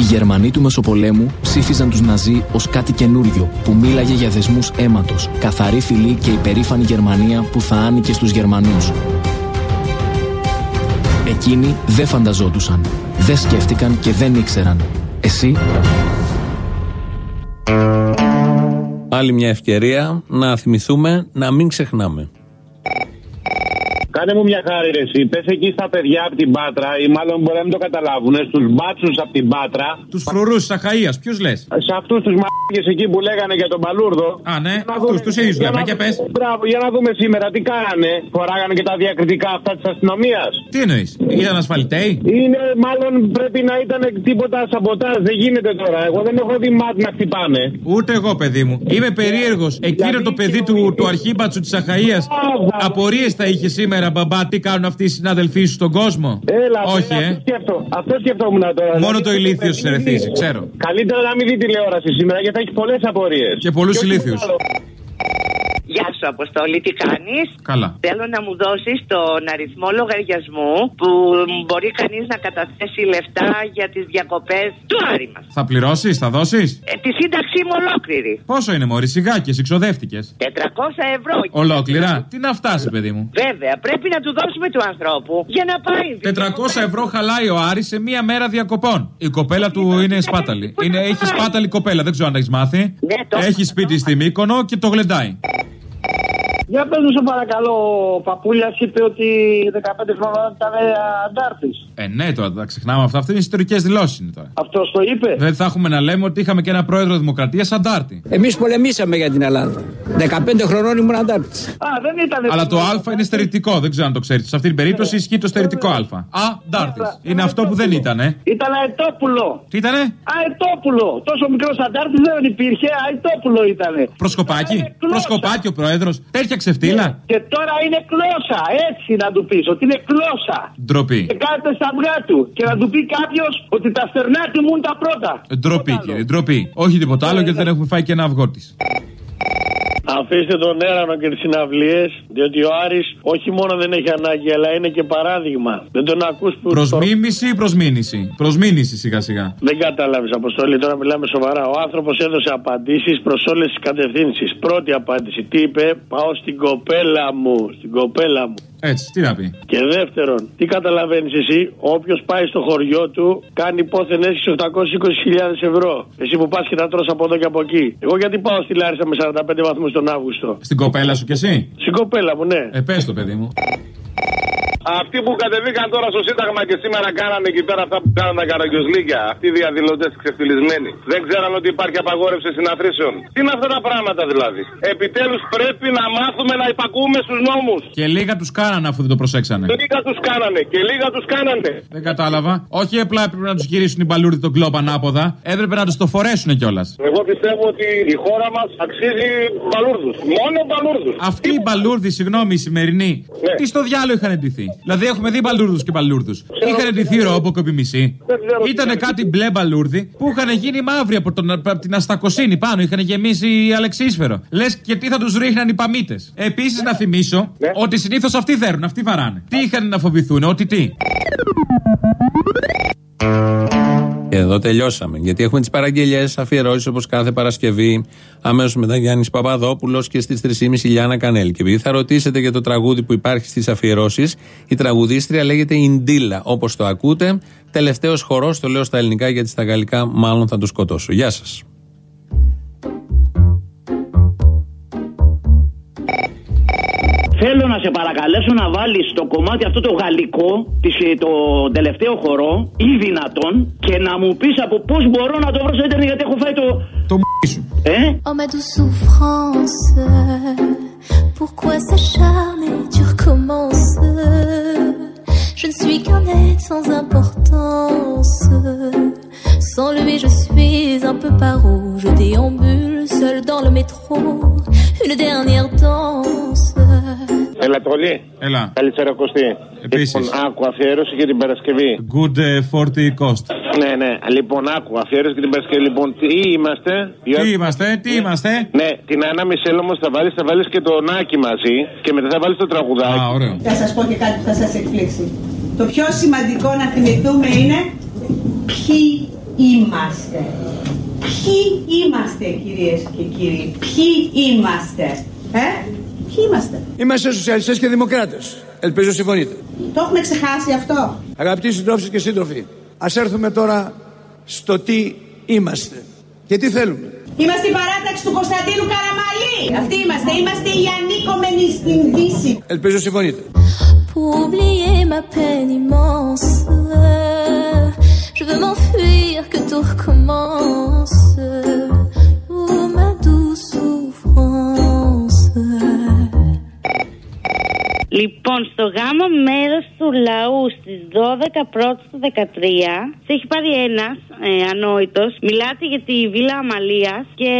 Οι Γερμανοί του Μεσοπολέμου ψήφιζαν τους Ναζί ως κάτι καινούριο που μίλαγε για δεσμούς αίματος, καθαρή φυλή και υπερήφανη Γερμανία που θα άνοικε στους Γερμανούς. Εκείνοι δεν φανταζόντουσαν, δεν σκέφτηκαν και δεν ήξεραν. Εσύ; Άλλη μια ευκαιρία να θυμηθούμε να μην ξεχνάμε. Κάνε μου μια χάρη, ρε, εσύ. Πες εκεί στα παιδιά από την Πάτρα, ή μάλλον μπορεί να μην το καταλάβουν, στους μπάτσους από την Πάτρα. Τους φρουρούς της Αχαία, ποιους λες; Σε αυτούς τους μαγικέ εκεί που λέγανε για τον Παλούρδο. Α, ναι, Για να αυτούς δούμε- τους ίδιους για λέμε, να- και πες. Μπράβο, για να δούμε σήμερα τι κάνανε. Φοράγανε και τα διακριτικά αυτά της αστυνομίας. Τι εννοείς, ήταν ασφαλιτέοι; Είναι, μάλλον πρέπει να ήταν τίποτα σαμποτάζ. Δεν γίνεται τώρα. Εγώ δεν έχω δει μάτ να χτυπάνε. Ούτε εγώ, παιδί μου. Είμαι περίεργος. Εκείνο το παιδί του, του αρχήμπατσου της Αχαία. Απορίες θα είχε σήμερα, μπαμπά, τι κάνουν αυτοί οι συναδελφοί σου στον κόσμο; Έλα, Όχι, έλα, ε. Αυτό, σκέφτο, αυτό σκεφτόμουν τώρα. Μόνο Δηλαδή, το ηλίθιος σε ρεθίζει, ξέρω. Καλύτερα να μην δει τηλεόραση σήμερα γιατί θα έχει πολλές απορίες. Και πολλούς ηλίθιους. Γεια σου, Αποστόλη, τι κάνεις; Καλά. Θέλω να μου δώσεις τον αριθμό λογαριασμού που μπορεί κανείς να καταθέσει λεφτά για τις διακοπές του Άρη μας. Θα πληρώσεις, θα δώσεις; Ε, τη σύνταξή μου ολόκληρη. Πόσο είναι, Μωρή, σιγάκια, εξοδεύτηκε. 400 ευρώ. Ολόκληρα. Τι να φτάσει, παιδί μου; Βέβαια, πρέπει να του δώσουμε του ανθρώπου για να πάει. 400 ευρώ χαλάει ο Άρης σε μία μέρα διακοπών. Η κοπέλα του είναι σπάταλη. Είναι, έχει σπάταλη κοπέλα, δεν ξέρω αν έχεις μάθει. Έχει σπίτι στη Μύκονο και το γλεντάει. Για πες μου σε παρακαλώ, ο Παπούλιας είπε ότι 15 χρονών ήταν αντάρτης. Ε, ναι, τώρα τα ξεχνάμε αυτά. Αυτές είναι ιστορικές δηλώσεις είναι τώρα. Αυτός το είπε; Δεν θα έχουμε να λέμε ότι είχαμε και ένα πρόεδρο Δημοκρατίας αντάρτη. Εμείς πολεμήσαμε για την Ελλάδα. 15 χρονών ήμουν αντάρτης. Α, δεν ήταν. Αλλά το Α είναι στερητικό, δεν ξέρω αν το ξέρετε. Σε αυτή την περίπτωση ισχύει το στερητικό Α. Αντάρτης. Είναι αυτό που δεν ήταν, ε. Ήταν αετόπουλο. Τι ήτανε; Αετόπουλο. Τόσο μικρός αντάρτης δεν υπήρχε, αετόπουλο ήτανε. Προσκοπάκι. Προσκοπάκι ο πρόεδρος. Τέτοια ξεφτύλα. Και τώρα είναι κλώσσα, έτσι να του πεις, ότι είναι κλώσσα. Ντροπή. Και κάθεται στα αυγά του. Και να του πει κάποιος ότι τα στερνά τιμούν τα πρώτα. Ντροπή, κύριε, ντροπή. Όχι τίποτα άλλο γιατί δεν έχουμε φάει και ένα αυγό της. Αφήστε τον έρανο και τις συναυλίες, διότι ο Άρης όχι μόνο δεν έχει ανάγκη, αλλά είναι και παράδειγμα. Δεν τον ακούς που. Προς μίμηση ή προς μήνυση; Προς μήνυση σιγά σιγά. Δεν κατάλαβες, Αποστολή, τώρα μιλάμε σοβαρά. Ο άνθρωπος έδωσε απαντήσεις προς όλες τις κατευθύνσεις. Πρώτη απάντηση, τι είπε, πάω στην κοπέλα μου. Στην κοπέλα μου. Έτσι, τι να πει. Και δεύτερον, τι καταλαβαίνεις εσύ, όποιος πάει στο χωριό του κάνει πόθεν έχει 820.000 ευρώ. Εσύ που πας και τα τρως από εδώ και από εκεί. Εγώ γιατί πάω στη Λάρισα με 45 βαθμούς τον Αύγουστο. Στην κοπέλα σου κι εσύ; Στην κοπέλα μου, ναι. Ε, πες το παιδί μου. Αυτοί που κατεβήκαν τώρα στο Σύνταγμα και σήμερα κάνανε εκεί πέρα αυτά που κάνανε τα καραγκιόζλίκια. Αυτοί οι διαδηλωτές ξεφτυλισμένοι. Δεν ξέραν ότι υπάρχει απαγόρευση συναθρήσεων. Τι είναι αυτά τα πράγματα δηλαδή; Επιτέλους πρέπει να μάθουμε να υπακούμε στους νόμους. Και λίγα τους κάνανε αφού δεν το προσέξανε. Λίγα τους κάνανε και λίγα τους κάνανε. Δεν κατάλαβα. Όχι απλά έπρεπε να τους γυρίσουν οι μπαλούρδοι τον κλόπ ανάποδα. Έπρεπε να τους το φορέσουν κιόλας. Εγώ πιστεύω ότι η χώρα μας αξίζει μπαλούρδους. Μόνο μπαλούρδους. Αυτοί οι μπαλούρδοι, συγγνώμη, οι σημερινοί, τι στο διάλογο είχαν εντυθεί. Δηλαδή έχουμε δει μπαλούρδους και μπαλούρδους. Είχαν εντυθεί ρόμποκο επί μισή. Ήταν κάτι μπλε μπαλούρδι που είχαν γίνει μαύροι από, τον, από την αστακοσύνη πάνω. Είχαν γεμίσει αλεξίσφαιρο. Λες και τι θα τους ρίχναν οι παμίτες. Επίσης να θυμίσω ότι συνήθως αυτοί δέρουν, αυτοί βαράνε. Τι είχαν να φοβηθούν, ότι τι; Και εδώ τελειώσαμε. Γιατί έχουμε τις παραγγελίε αφιερώσεις όπως κάθε Παρασκευή. Αμέσως μετά Γιάννης Παπαδόπουλος και στις 3.30 Λιάννα Κανέλ. Και επειδή θα ρωτήσετε για το τραγούδι που υπάρχει στις αφιερώσεις, η τραγουδίστρια λέγεται Ιντίλα. Όπως το ακούτε, τελευταίος χορός, το λέω στα ελληνικά γιατί στα γαλλικά μάλλον θα το σκοτώσω. Γεια σας. Θέλω να σε παρακαλέσω να βάλει το κομμάτι αυτό το γαλλικό, της, το τελευταίο χορό, ή δυνατόν, και να μου πει από πώ μπορώ να το βρω στο Ιντερνετ γιατί έχω φάει το. Το σου. Ε? Oh ma douce souffrance, pourquoi s'acharner, tu recommences Je ne suis qu'un être sans importance. Sans lui, je suis un peu paro. Je déambule seul dans le métro. Une dernière danse. Έλα, τρολή. Έλα. Καλησπέρα, Κωστή. Επίσης. Λοιπόν, άκου αφιέρωση για την Παρασκευή. Good uh, 40 cost. Ναι, ναι. Λοιπόν, άκου αφιέρωση για την Παρασκευή. Λοιπόν, τι είμαστε; Τι είμαστε, τι είμαστε; Ναι, την Άννα Μισελ όμω θα βάλεις θα βάλεις και τον Άκη μαζί και μετά θα βάλεις το τραγουδάκι. Α, ωραίο. Θα σας πω και κάτι που θα σας εκπλήξει. Το πιο σημαντικό να θυμηθούμε είναι ποιοι είμαστε. Ποιοι είμαστε κυρίες και κύριοι. Ποιοι είμαστε. Ε; Ποιοι είμαστε; Είμαστε σοσιαλιστές και δημοκράτες. Ελπίζω συμφωνείτε. Το έχουμε ξεχάσει αυτό. Αγαπητοί συντρόφοι και σύντροφοι, ας έρθουμε τώρα στο τι είμαστε και τι θέλουμε. Είμαστε η παράταξη του Κωνσταντίνου Καραμαλή. Αυτοί είμαστε. Είμαστε οι ανήκομενοι στην Δύση. Ελπίζω συμφωνείτε. Pour oublier ma peine immense, je veux m'enfuir, que tout recommence. Λοιπόν, στο γάμο μέρος του λαού στις 12 πρώτης του 13, σε έχει πάρει ένας ε, ανόητος. Μιλάτε για τη βίλα Αμαλίας και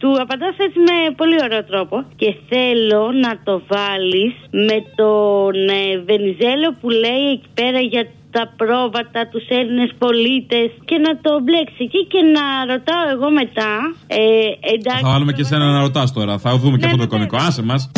του απαντάς έτσι με πολύ ωραίο τρόπο. Και θέλω να το βάλεις με τον ε, Βενιζέλο που λέει εκεί πέρα για τα πρόβατα, τους Έλληνες πολίτες και να το μπλέξει εκεί και να ρωτάω εγώ μετά. Ε, εντάξει, Θα βάλουμε και εσένα να ρωτάς τώρα. Θα δούμε και αυτό το κωμικό. Άσε μας.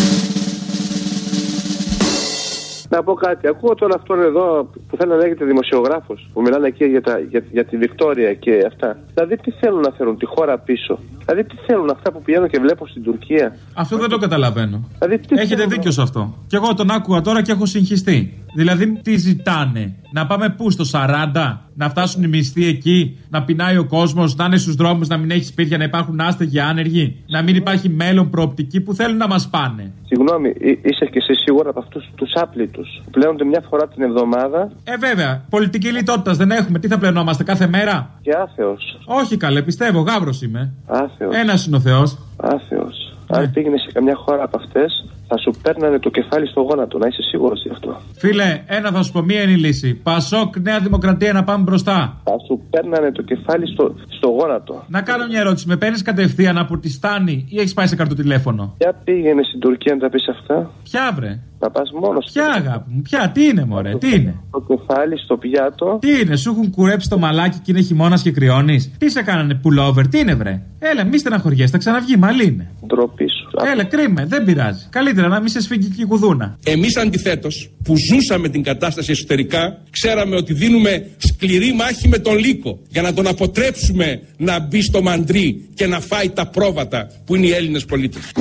Να πω κάτι. Ακούω τώρα αυτόν εδώ που θέλει να λέγεται δημοσιογράφος, που μιλάνε εκεί για, τα, για, για τη Βικτόρια και αυτά. Δηλαδή, τι θέλουν να φέρουν τη χώρα πίσω; Δηλαδή, τι θέλουν αυτά που πηγαίνω και βλέπω στην Τουρκία; Αυτό δεν το καταλαβαίνω. Δηλαδή, τι Έχετε θέλουν- δίκιο σε αυτό. Και εγώ τον άκουγα τώρα και έχω συγχυστεί. Δηλαδή, τι ζητάνε; Να πάμε πού, στο 40, να φτάσουν οι μισθοί εκεί, να πεινάει ο κόσμος, να είναι στους δρόμους, να μην έχει σπίτια, να υπάρχουν άστεγοι άνεργοι, να μην υπάρχει μέλλον προοπτική που θέλουν να μας πάνε. Συγγνώμη, εί- είσαι και εσύ σίγουρα από αυτούς τους άπλητους που πλέονται μια φορά την εβδομάδα Ε, βέβαια, πολιτική λιτότητας δεν έχουμε. Τι θα πλενόμαστε κάθε μέρα; και άθεος. Όχι καλέ, πιστεύω, γάβρος είμαι. Άθεος. Ένας είναι ο Θεός. Άθεος. Αν πήγαινες σε καμιά χώρα από αυτές, θα σου παίρνανε το κεφάλι στο γόνατο, να είσαι σίγουρος γι' αυτό. Φίλε, ένα θα σου πω, μία είναι η λύση. Πασόκ, Νέα Δημοκρατία να πάμε μπροστά. Θα σου παίρνανε το κεφάλι στο, στο γόνατο. Να κάνω μια ερώτηση. Με παίρνεις κατευθείαν από τη Στάνη ή έχεις πάει σε καρτοτηλέφωνο; Για πήγαινε στην Τουρκία να τα πεις αυτά. Ποια βρε; Να πας μόνος Ποια αγάπη μου, ποια, τι είναι μωρέ, τι είναι; Το κεφάλι στο πιάτο. Τι είναι, σου έχουν κουρέψει το μαλάκι και είναι χειμώνας και κρυώνεις; Τι σε κάνανε pullover, τι είναι βρε; Έλα, μη στεναχωριέσαι, θα ξαναβγεί, μαλλί είναι. Ντροπή σου. Έλα, κρίμα, δεν πειράζει. Καλύτερα να μην σε σφίγγει και η κουδούνα. Εμείς αντιθέτως που ζούσαμε την κατάσταση εσωτερικά ξέραμε ότι δίνουμε σκληρή μάχη με τον Λύκο για να τον αποτρέψουμε να μπει στο μαντρί και να φάει τα πρόβατα που είναι οι Έλληνες πολίτες.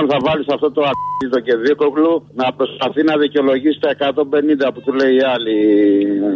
Λοιπόν, θα βάλεις αυτό το αρχίδο και δίκοκλου να προσπαθεί να δικαιολογήσει τα 150 που του λέει η άλλη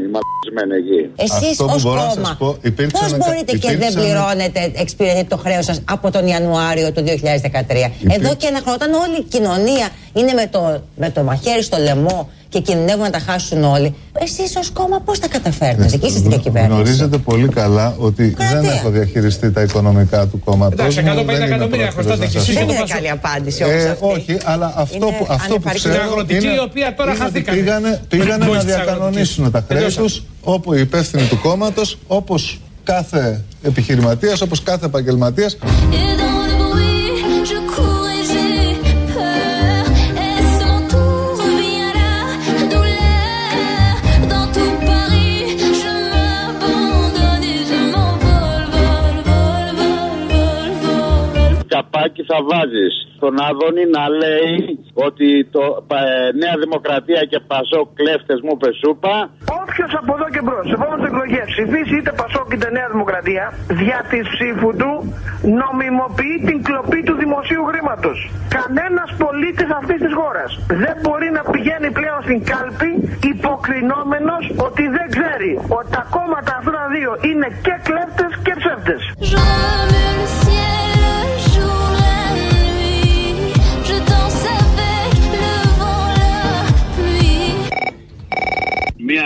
η μαλακισμένη εκεί. Εσείς Αυτό ως που μπορώ να κόμμα, σας πω, υπήρξε πώς ένα- μπορείτε και δεν υπήρξε ένα- πληρώνετε, εξυπηρετείτε το χρέος σας από τον Ιανουάριο του 2013. Εδώ και ένα χρόνο, όταν όλη η κοινωνία είναι με το, με το μαχαίρι στο λαιμό και κινδυνεύουν να τα χάσουν όλοι, εσείς ως κόμμα πώς τα καταφέρνετε, και είστε στην διακυβέρνηση; Γνωρίζετε πολύ καλά ότι δεν έχω διαχειριστεί τα οικονομικά του κόμματος. Εντάξει, 150 εκατομμύρια χρωστάτε κι εσείς. Δεν είναι καλή απάντηση όμως αυτή. Ε, Όχι, αλλά αυτό Είναι που, αυτό που ανεπαρκή. ξέρω. Την αγροτική, είναι- η οποία τώρα είναι ότι χαθήκανε. Πήγανε, πήγανε να Βοήθησε της διακανονίσουν τα χρέη Τελειώσαμε. τους όπου οι υπεύθυνοι του κόμματος, όπως κάθε επιχειρηματίας, όπως κάθε επαγγελματίας. Vole. Καπάκι θα βάζεις στον Άδωνη να λέει ότι το ε, Νέα Δημοκρατία και Πασό κλέφτες μου πεσούπα. Όποιος από εδώ και μπρος, σε επόμενες εκλογές ψηφίσει είτε Πασόκ είτε Νέα Δημοκρατία, δια της ψήφου του νομιμοποιεί την κλοπή του δημοσίου χρήματος. Κανένας πολίτης αυτής της χώρας δεν μπορεί να πηγαίνει πλέον στην κάλπη υποκρινόμενος ότι δεν ξέρει ότι τα κόμματα αυτά τα δύο είναι και κλέφτες και ψεύτες.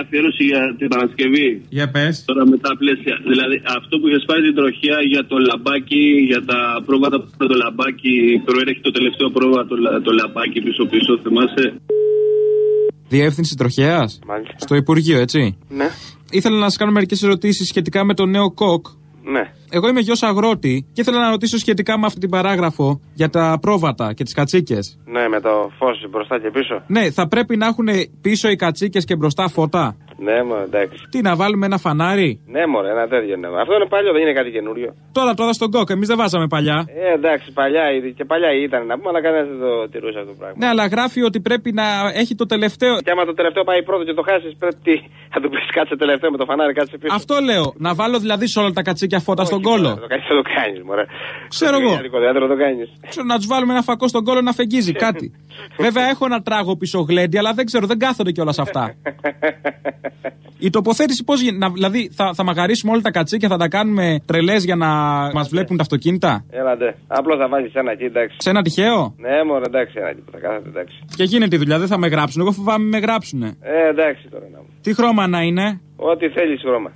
Αφιέρωση για την Παρασκευή. Για πες. Τώρα με τα πλαίσια. Δηλαδή αυτό που είχες πάρει την τροχιά για το λαμπάκι, για τα πρόβατα που το λαμπάκι προέρχεται το τελευταίο πρόβα το, λα- το λαμπάκι πίσω-πίσω, θυμάσαι; Διεύθυνση τροχέας. Μάλιστα. Στο Υπουργείο, έτσι. Ναι. Ήθελα να σας κάνω μερικές ερωτήσεις σχετικά με το νέο κοκ. Ναι. Εγώ είμαι γιος αγρότη και ήθελα να ρωτήσω σχετικά με αυτή την παράγραφο για τα πρόβατα και τις κατσίκες. Ναι, με το φως μπροστά και πίσω. Ναι, θα πρέπει να έχουν πίσω οι κατσίκες και μπροστά φώτα; Ναι, μα εντάξει. Τι, να βάλουμε ένα φανάρι; Ναι, μωρέ, ένα τέτοιο ναι. Αυτό είναι παλιό, δεν είναι κάτι καινούριο. Τώρα, τώρα στον κοκ, εμείς δεν βάζαμε παλιά. Ε, εντάξει, παλιά ήδη και παλιά ήταν να πούμε, αλλά κανένας δεν το τηρούσε αυτό το πράγμα. Ναι, αλλά γράφει ότι πρέπει να έχει το τελευταίο. Και άμα το τελευταίο πάει πρώτο και το χάσεις, πρέπει τι, να του πεις κάτσε τελευταίο με το φανάρι, κάτσε πίσω. Αυτό λέω. Να βάλω δηλαδή σε όλα τα κατσίκια φώτα στον κόλο. Το κάνει, θα το κάνεις, μωρέ. Ξέρω εγώ. Δεν το κάνεις. Ξέρω να τους βάλουμε ένα φακό στον κόλο να φεγγίζει κάτι. Βέβαια έχω ένα τράγο πίσω γλέντι, αλλά δεν ξέρω, δεν κάθονται κιόλας αυτά. Η τοποθέτηση πώς γίνεται. Δηλαδή θα, θα μαγαρίσουμε όλα τα κατσίκια, θα τα κάνουμε τρελές για να μας βλέπουν τα αυτοκίνητα; Έλα ντε. Απλώς θα βάζεις ένα εκεί, εντάξει. Σε ένα τυχαίο; Ναι, μωρέ, εντάξει, ένα εκεί που θα κάθεται, εντάξει. Και γίνεται η δουλειά, δεν θα με γράψουν. Εγώ φοβάμαι με γράψουνε. Ε, εντάξει τώρα να μου. Τι χρώμα να είναι; Ό,τι θέλεις χρώμα.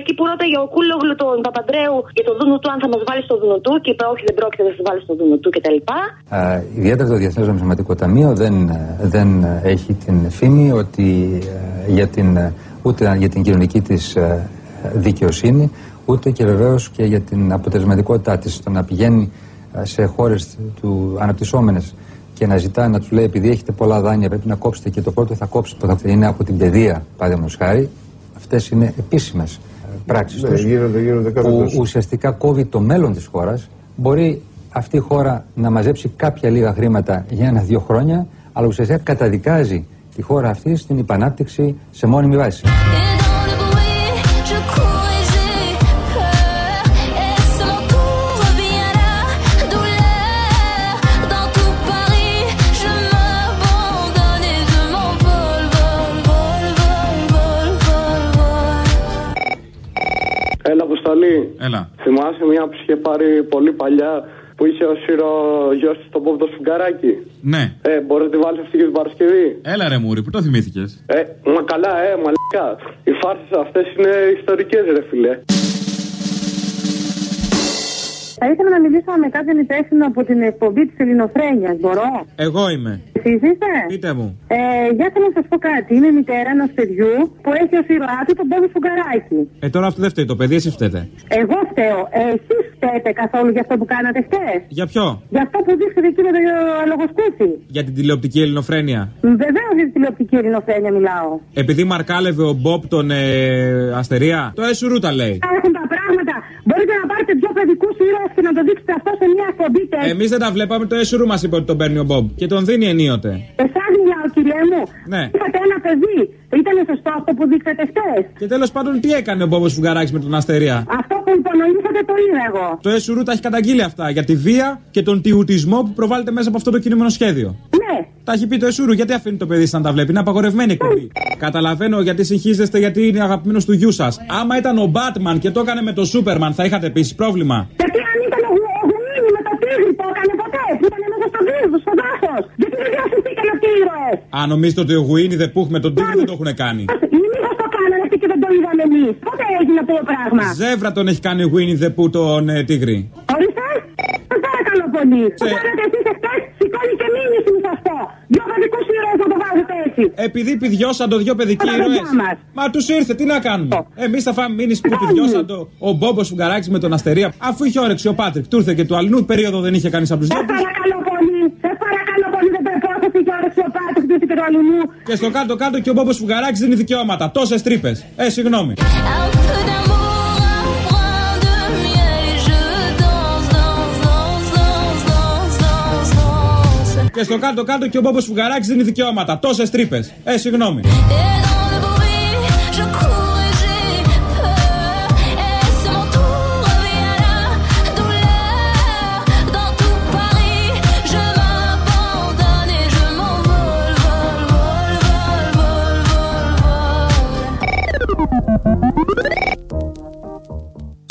Εκεί που ρώταγε ο Κούλογλου τον Παπαντρέου για το δούνο του, αν θα μας βάλει στο δούνο του και είπε όχι, δεν πρόκειται να σε βάλει στο δούνο του κτλ. Ε, ιδιαίτερα το Διεθνές Νομισματικό Ταμείο δεν, ε, δεν ε, έχει την φήμη ότι ε, για την, ε, ούτε για την κοινωνική της ε, δικαιοσύνη ούτε και βεβαίως και για την αποτελεσματικότητά της στο να πηγαίνει ε, σε χώρες του αναπτυσσόμενες και να ζητά να τους λέει επειδή έχετε πολλά δάνεια πρέπει να κόψετε και το πρώτο θα κόψετε που θα είναι από την παιδεία παραδείγματος χάρη αυτές είναι επίσημες ε, πράξεις Ναι, τους γίνονται- γίνονται που κάποιες. ουσιαστικά κόβει το μέλλον της χώρας μπορεί αυτή η χώρα να μαζέψει κάποια λίγα χρήματα για ένα-δύο χρόνια αλλά ουσιαστικά καταδικάζει τη χώρα αυτή στην υπανάπτυξη σε μόνιμη βάση. Έλα, Αποστολή. Έλα. Θυμάσαι μια που είχε πάρει πολύ παλιά που είχε ο Σύρο γιος της στον Πόπτο Σουγκαράκι. Ναι. Ε, μπορείς να τη βάλεις αυτή και την Παρασκευή; Έλα ρε Μούρι, που το θυμήθηκες; Ε, μα καλά, ε, μαλακά. Οι φάρσες αυτές είναι ιστορικές, ρε φιλέ. Θα ήθελα να μιλήσω με κάποιον υπεύθυνο από την εκπομπή της Ελληνοφρένειας. Μπορώ; Εγώ είμαι. Εσείς είστε; Πείτε μου. Ε, για θέλω να σας πω κάτι. Είμαι μητέρα ενός παιδιού που έχει ως ήρωά του τον Πόβο Σουγκαράκη. Ε, τώρα αυτό δεν φταίει το παιδί, εσύ φταίτε. Εγώ φταίω. Ε, Εσείς φταίτε καθόλου για αυτό που κάνατε χτε. Για ποιο; Για αυτό που δείξατε εκεί με το λογοσκούφι. Για την τηλεοπτική ελληνοφρένεια. Βεβαίως για τη τηλεοπτική ελληνοφρένεια μιλάω. Επειδή μαρκάλευε ο Μπόπ τον ε, Αστερία, το Εσουρού τα λέει. Έχουν τα πράγματα. Μπορείτε να πάρετε δύο παιδικούς ήρωες και να το δείξετε αυτό σε μια εκπομπή τέτοια. Εμείς δεν τα βλέπαμε, το Εσουρού μας είπε ότι τον παίρνει ο Μπόπ και τον δίνει ενίοτε. Εσάς μιλάω. ρωτάω, κυρία μου. Ναι. Είχατε ένα παιδί. Ήταν σωστό αυτό που δείξατε χτε. Και τέλος πάντων, τι έκανε ο Μπόμπο Φουγγαράκη με τον Αστερία; Αυτό που υπονοήσατε το είδα εγώ. Το ΕΣΟΥΡΟΥ τα έχει καταγγείλει αυτά για τη βία και τον τιουτισμό που προβάλλεται μέσα από αυτό το κινούμενο σχέδιο. Ναι. Τα έχει πει το ΕΣΟΥΡΟΥ, γιατί αφήνει το παιδί σαν να τα βλέπει; Είναι απαγορευμένη εκπομπή. Καταλαβαίνω γιατί συγχύζεστε, γιατί είναι αγαπημένος του γιού σας. Άμα ήταν ο Μπάτμαν και το έκανε με το Σούπερμαν, θα είχατε επίση πρόβλημα. Γιατί αν ήταν ο Γου- ο Γουίνι με το τίγρη το έκανε ποτέ. Που ήταν μέσα στο δίδο, στο δάσο. Γιατί δεν διασυστήκαν αυτοί οι ήρωε. Αν νομίζετε ότι ο Γουίνι δεν πούχ με τον Τίγρη δεν το έχουν κάνει. Μήπω το κάνανε αυτοί και δεν το είδαμε εμείς. Πότε έγινε αυτό το πράγμα; Ζεύρα τον έχει κάνει ο Γουίνι δεν πού τον ε, Τίγρη. Ορίστε. Σα παρακαλώ πολύ. Σε- Το κάνατε εσείς εχθέ, σηκώνει και μήνυση μη σα πω. Δυο παιδικού ήρωε να το βάζετε έτσι. Επειδή πηδιώσαν το δυο παιδικοί Τα ήρωες. παιδιά μας. Μα τους ήρθε, τι να κάνουμε. Εμείς θα φάμε μήνυση που πηδιώσαν το ο Μπόμπος Φουγκαράκη με τον Αστερία. Αφού είχε όρεξη ο Πάτρικ, του ήρθε και του αλλού περίοδο δεν είχε κανείς από τους Σε δυο. παρακαλώ πολύ. Σε παρακαλώ πολύ. Δεν πρέπει να σας είχε όρεξη ο πάτος του και του αλλού. Και στο κάτω-κάτω και ο Μπόμπος Φουγκαράκη δίνει δικαιώματα. Τόσες τρύπες. Ε, συγγνώμη. Και στο κάτω-κάτω και ο Μπόμπος Φουγκαράκη δίνει δικαιώματα. Τόσες τρύπες. Ε, συγγνώμη. Et